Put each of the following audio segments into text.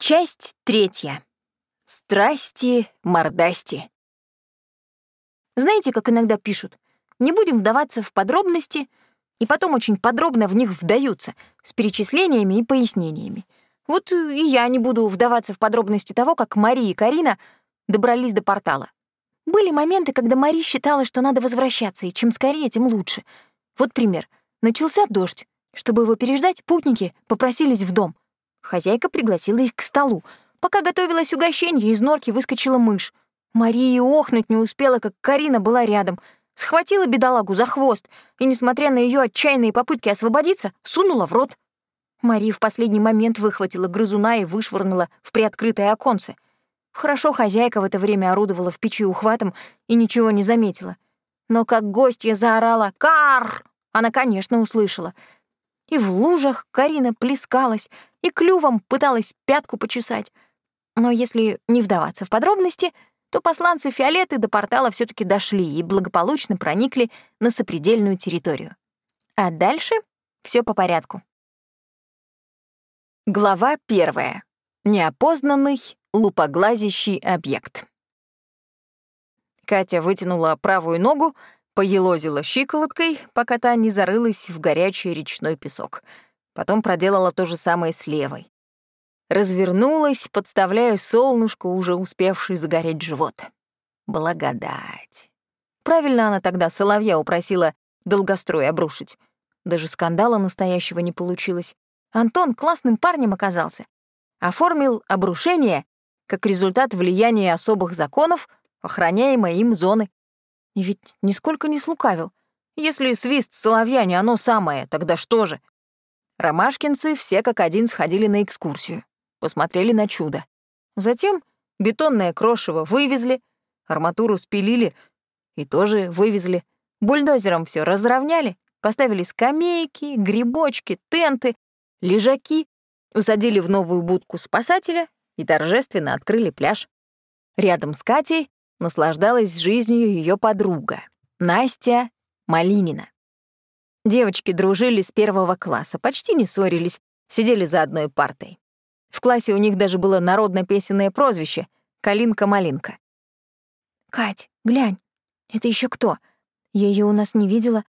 Часть третья. Страсти, мордасти. Знаете, как иногда пишут? Не будем вдаваться в подробности, и потом очень подробно в них вдаются, с перечислениями и пояснениями. Вот и я не буду вдаваться в подробности того, как Мария и Карина добрались до портала. Были моменты, когда Мари считала, что надо возвращаться, и чем скорее, тем лучше. Вот пример. Начался дождь. Чтобы его переждать, путники попросились в дом. Хозяйка пригласила их к столу. Пока готовилось угощение, из норки выскочила мышь. Мария охнуть не успела, как Карина была рядом. Схватила бедолагу за хвост и, несмотря на ее отчаянные попытки освободиться, сунула в рот. Мария в последний момент выхватила грызуна и вышвырнула в приоткрытое оконце. Хорошо хозяйка в это время орудовала в печи ухватом и ничего не заметила. Но как гостья заорала «Кар!», она, конечно, услышала — и в лужах Карина плескалась, и клювом пыталась пятку почесать. Но если не вдаваться в подробности, то посланцы Фиолеты до портала все таки дошли и благополучно проникли на сопредельную территорию. А дальше все по порядку. Глава первая. Неопознанный лупоглазящий объект. Катя вытянула правую ногу, поелозила щиколоткой, пока та не зарылась в горячий речной песок. Потом проделала то же самое с левой. Развернулась, подставляя солнышку, уже успевший загореть живот. Благодать. Правильно она тогда соловья упросила долгострой обрушить. Даже скандала настоящего не получилось. Антон классным парнем оказался. Оформил обрушение как результат влияния особых законов, охраняемой им зоны. И ведь нисколько не слукавил. Если свист соловья не оно самое, тогда что же? Ромашкинцы все как один сходили на экскурсию. Посмотрели на чудо. Затем бетонное крошево вывезли, арматуру спилили и тоже вывезли. Бульдозером все разровняли, поставили скамейки, грибочки, тенты, лежаки, усадили в новую будку спасателя и торжественно открыли пляж. Рядом с Катей наслаждалась жизнью ее подруга, Настя Малинина. Девочки дружили с первого класса, почти не ссорились, сидели за одной партой. В классе у них даже было народно-песенное прозвище — «Калинка-малинка». «Кать, глянь, это еще кто? Я ее у нас не видела».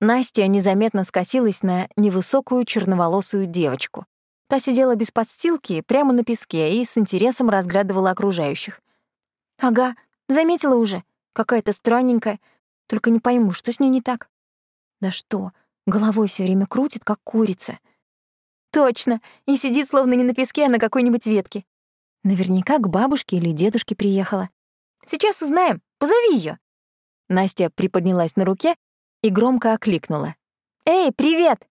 Настя незаметно скосилась на невысокую черноволосую девочку. Та сидела без подстилки, прямо на песке и с интересом разглядывала окружающих. «Ага, заметила уже. Какая-то странненькая. Только не пойму, что с ней не так». «Да что, головой все время крутит, как курица». «Точно, и сидит словно не на песке, а на какой-нибудь ветке. Наверняка к бабушке или дедушке приехала. Сейчас узнаем, позови ее. Настя приподнялась на руке и громко окликнула. «Эй, привет!»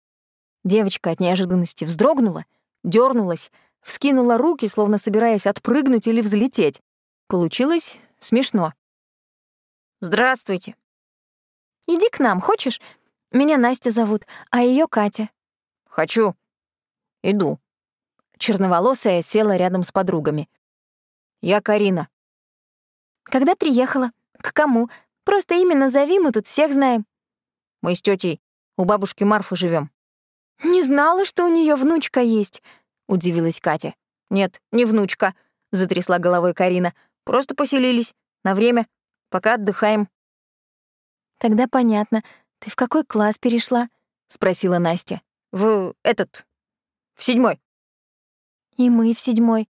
Девочка от неожиданности вздрогнула, дернулась, вскинула руки, словно собираясь отпрыгнуть или взлететь. Получилось смешно. «Здравствуйте». «Иди к нам, хочешь? Меня Настя зовут, а ее Катя». «Хочу. Иду». Черноволосая села рядом с подругами. «Я Карина». «Когда приехала? К кому? Просто имя назови, мы тут всех знаем». «Мы с тетей у бабушки Марфы живем. «Не знала, что у нее внучка есть», — удивилась Катя. «Нет, не внучка», — затрясла головой Карина. Просто поселились. На время. Пока отдыхаем». «Тогда понятно. Ты в какой класс перешла?» — спросила Настя. «В этот... в седьмой». «И мы в седьмой».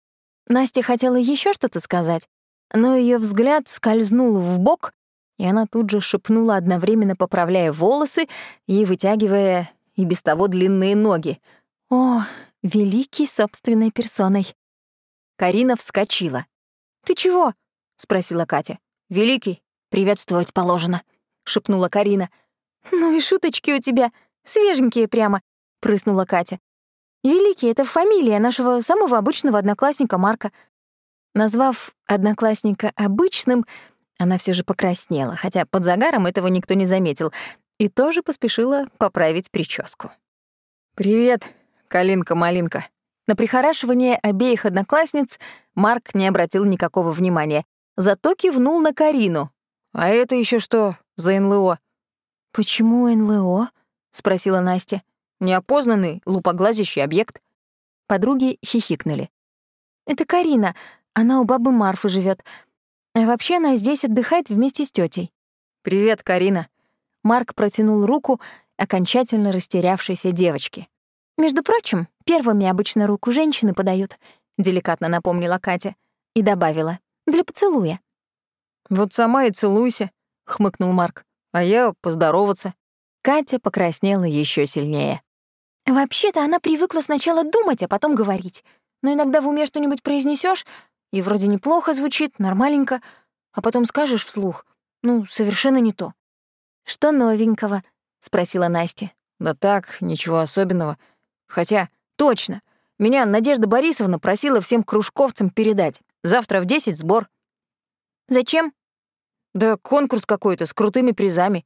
Настя хотела еще что-то сказать, но ее взгляд скользнул в бок, и она тут же шепнула, одновременно поправляя волосы и вытягивая и без того длинные ноги. «О, великий собственной персоной!» Карина вскочила. «Ты чего?» — спросила Катя. «Великий, приветствовать положено», — шепнула Карина. «Ну и шуточки у тебя, свеженькие прямо», — прыснула Катя. «Великий — это фамилия нашего самого обычного одноклассника Марка». Назвав одноклассника обычным, она все же покраснела, хотя под загаром этого никто не заметил, и тоже поспешила поправить прическу. «Привет, Калинка-малинка», на прихорашивание обеих одноклассниц Марк не обратил никакого внимания, зато кивнул на Карину. «А это еще что за НЛО?» «Почему НЛО?» — спросила Настя. «Неопознанный, лупоглазящий объект». Подруги хихикнули. Это Карина. Она у бабы Марфы живет. А вообще она здесь отдыхает вместе с тетей. «Привет, Карина». Марк протянул руку окончательно растерявшейся девочке. «Между прочим, первыми обычно руку женщины подают», — деликатно напомнила Катя и добавила. «Для поцелуя». «Вот сама и целуйся», — хмыкнул Марк. «А я поздороваться». Катя покраснела еще сильнее. Вообще-то она привыкла сначала думать, а потом говорить. Но иногда в уме что-нибудь произнесешь, и вроде неплохо звучит, нормаленько, а потом скажешь вслух. Ну, совершенно не то. «Что новенького?» — спросила Настя. «Да так, ничего особенного. Хотя, точно, меня Надежда Борисовна просила всем кружковцам передать. Завтра в десять сбор». «Зачем?» «Да конкурс какой-то с крутыми призами».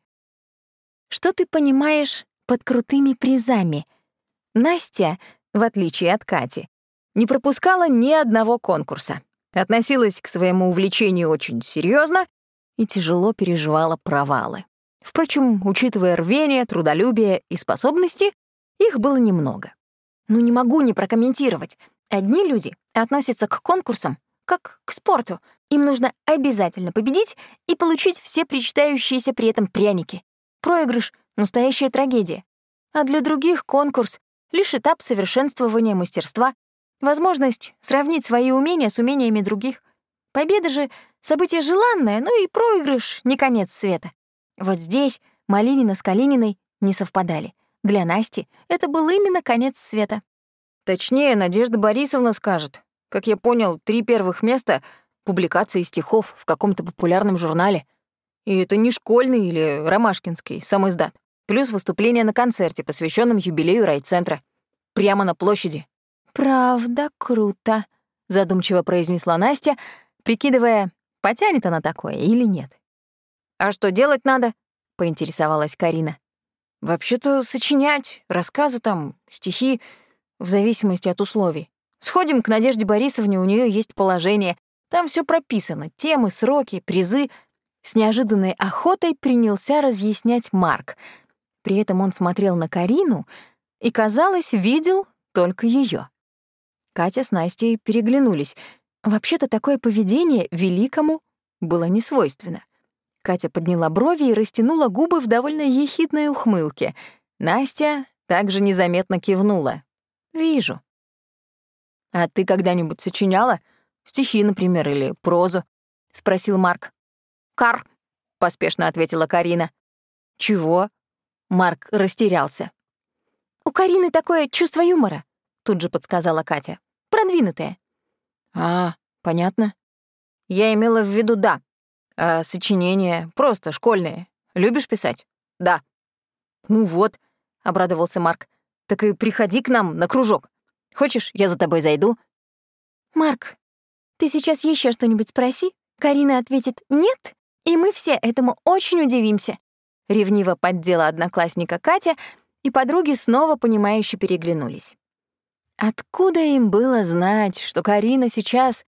«Что ты понимаешь под крутыми призами?» Настя, в отличие от Кати, не пропускала ни одного конкурса, относилась к своему увлечению очень серьезно и тяжело переживала провалы. Впрочем, учитывая рвение, трудолюбие и способности, их было немного. Ну не могу не прокомментировать. Одни люди относятся к конкурсам как к спорту. Им нужно обязательно победить и получить все причитающиеся при этом пряники. Проигрыш — настоящая трагедия. А для других конкурс — лишь этап совершенствования мастерства, возможность сравнить свои умения с умениями других. Победа же — событие желанное, ну и проигрыш — не конец света. Вот здесь Малинина с Калининой не совпадали. Для Насти это был именно конец света. Точнее, Надежда Борисовна скажет. Как я понял, три первых места — публикации стихов в каком-то популярном журнале. И это не школьный или ромашкинский, сам издат. Плюс выступление на концерте, посвященном юбилею райцентра. Прямо на площади. «Правда, круто», — задумчиво произнесла Настя, прикидывая, потянет она такое или нет. «А что делать надо?» — поинтересовалась Карина. «Вообще-то сочинять, рассказы там, стихи, в зависимости от условий. Сходим к Надежде Борисовне, у нее есть положение. Там все прописано, темы, сроки, призы. С неожиданной охотой принялся разъяснять Марк. При этом он смотрел на Карину и, казалось, видел только ее. Катя с Настей переглянулись. Вообще-то такое поведение великому было не свойственно. Катя подняла брови и растянула губы в довольно ехидной ухмылке. Настя также незаметно кивнула. «Вижу». «А ты когда-нибудь сочиняла? Стихи, например, или прозу?» — спросил Марк. «Кар», — поспешно ответила Карина. «Чего?» — Марк растерялся. «У Карины такое чувство юмора», — тут же подсказала Катя. «Продвинутое». «А, понятно. Я имела в виду «да». А сочинения просто школьные. Любишь писать? Да. Ну вот, обрадовался Марк. Так и приходи к нам на кружок. Хочешь, я за тобой зайду? Марк, ты сейчас еще что-нибудь спроси. Карина ответит «нет», и мы все этому очень удивимся. Ревниво поддела одноклассника Катя, и подруги снова понимающе переглянулись. Откуда им было знать, что Карина сейчас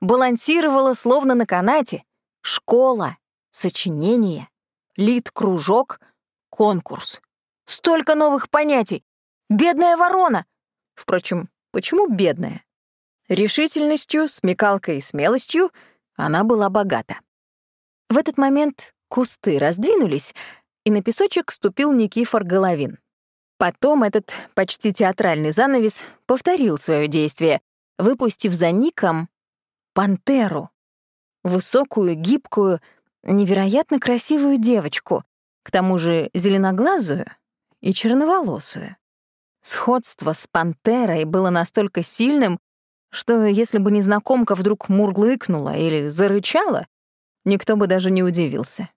балансировала словно на канате, Школа, сочинение, лид-кружок, конкурс. Столько новых понятий. Бедная ворона. Впрочем, почему бедная? Решительностью, смекалкой и смелостью она была богата. В этот момент кусты раздвинулись, и на песочек ступил Никифор Головин. Потом этот почти театральный занавес повторил свое действие, выпустив за Ником пантеру высокую, гибкую, невероятно красивую девочку, к тому же зеленоглазую и черноволосую. Сходство с пантерой было настолько сильным, что если бы незнакомка вдруг мурлыкнула или зарычала, никто бы даже не удивился.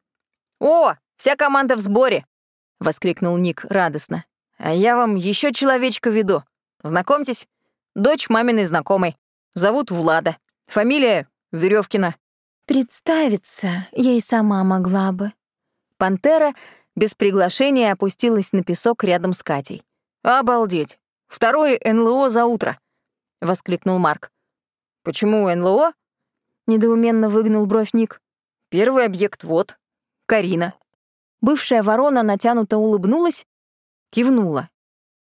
«О, вся команда в сборе!» — воскликнул Ник радостно. «А я вам еще человечка веду. Знакомьтесь, дочь маминой знакомой. Зовут Влада. Фамилия Веревкина. Представиться ей сама могла бы. Пантера без приглашения опустилась на песок рядом с Катей. «Обалдеть! Второе НЛО за утро!» — воскликнул Марк. «Почему НЛО?» — недоуменно выгнул бровь Ник. «Первый объект вот. Карина». Бывшая ворона натянуто улыбнулась, кивнула.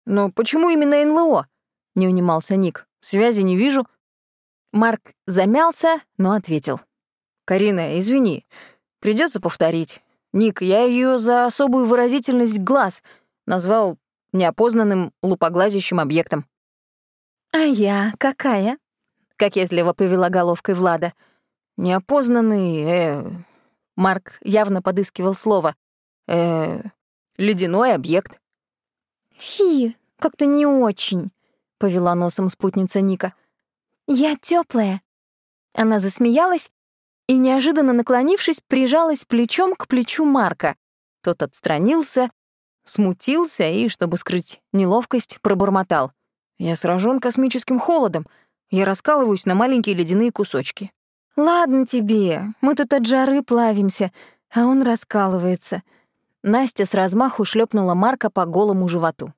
«Но почему именно НЛО?» — не унимался Ник. «Связи не вижу». Марк замялся, но ответил. «Карина, извини, придется повторить. Ник, я ее за особую выразительность глаз назвал неопознанным лупоглазящим объектом». «А я какая?» — кокетливо повела головкой Влада. «Неопознанный, э...» Марк явно подыскивал слово. э ледяной объект». «Фи, как-то не очень», — повела носом спутница Ника. «Я теплая. Она засмеялась и, неожиданно наклонившись, прижалась плечом к плечу Марка. Тот отстранился, смутился и, чтобы скрыть неловкость, пробормотал. «Я сражен космическим холодом. Я раскалываюсь на маленькие ледяные кусочки». «Ладно тебе, мы тут от жары плавимся, а он раскалывается». Настя с размаху шлепнула Марка по голому животу.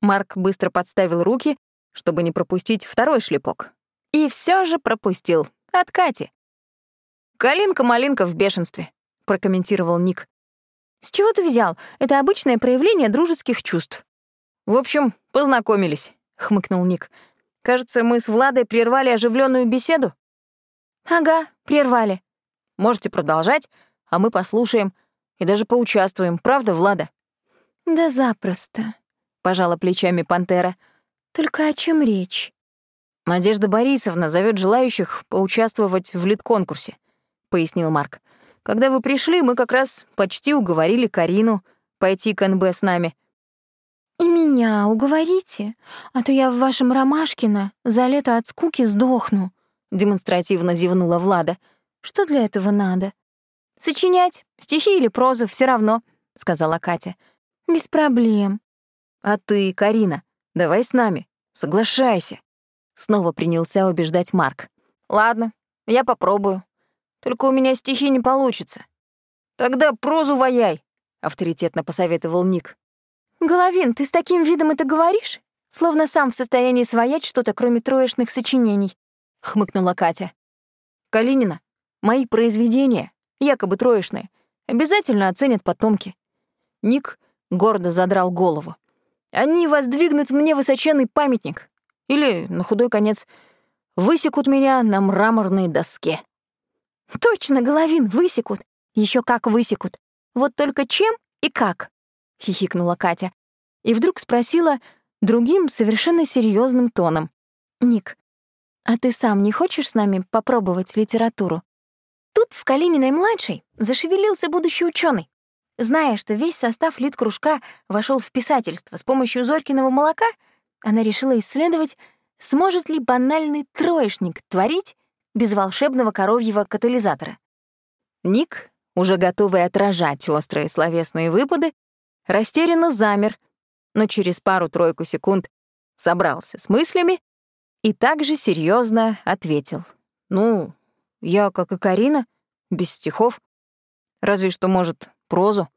Марк быстро подставил руки, чтобы не пропустить второй шлепок. И все же пропустил. От Кати. «Калинка-малинка в бешенстве», — прокомментировал Ник. «С чего ты взял? Это обычное проявление дружеских чувств». «В общем, познакомились», — хмыкнул Ник. «Кажется, мы с Владой прервали оживленную беседу». «Ага, прервали». «Можете продолжать, а мы послушаем и даже поучаствуем, правда, Влада?» «Да запросто», — пожала плечами пантера. «Только о чем речь?» «Надежда Борисовна зовет желающих поучаствовать в лид-конкурсе», — пояснил Марк. «Когда вы пришли, мы как раз почти уговорили Карину пойти к НБ с нами». «И меня уговорите, а то я в вашем Ромашкино за лето от скуки сдохну», — демонстративно зевнула Влада. «Что для этого надо?» «Сочинять, стихи или прозу, все равно», — сказала Катя. «Без проблем». «А ты, Карина, давай с нами, соглашайся». Снова принялся убеждать Марк. «Ладно, я попробую. Только у меня стихи не получится». «Тогда прозу ваяй», — авторитетно посоветовал Ник. «Головин, ты с таким видом это говоришь? Словно сам в состоянии своять что-то, кроме троечных сочинений», — хмыкнула Катя. «Калинина, мои произведения, якобы троечные, обязательно оценят потомки». Ник гордо задрал голову. «Они воздвигнут мне высоченный памятник, или, на худой конец, высекут меня на мраморной доске. Точно, Головин, высекут. Еще как высекут. Вот только чем и как? Хихикнула Катя. И вдруг спросила другим совершенно серьезным тоном. Ник, а ты сам не хочешь с нами попробовать литературу? Тут в Калининой-младшей зашевелился будущий ученый. Зная, что весь состав литкружка вошел в писательство с помощью Зорькиного молока — она решила исследовать, сможет ли банальный троечник творить без волшебного коровьего катализатора. Ник, уже готовый отражать острые словесные выпады, растерянно замер, но через пару-тройку секунд собрался с мыслями и также серьезно ответил. «Ну, я, как и Карина, без стихов. Разве что, может, прозу».